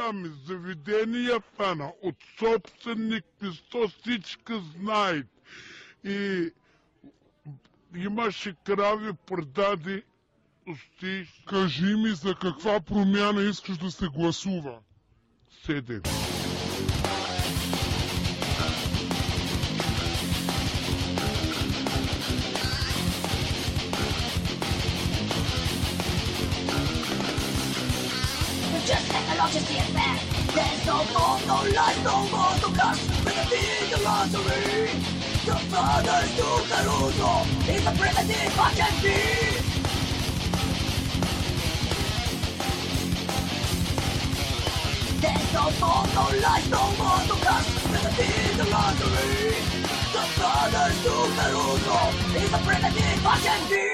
Ами, заведенията на от собственик писто всички знаят. И имаше крави продади усти Кажи ми за каква промяна искаш да се гласува. седем. Just let the logic see it back. There's no more, no lies, no more to cast. With the big lottery. The brothers to Caruso is a primitive I can be. There's no more, no lies, no more to cast. With the big lottery. The brothers to Caruso is a primitive I can be.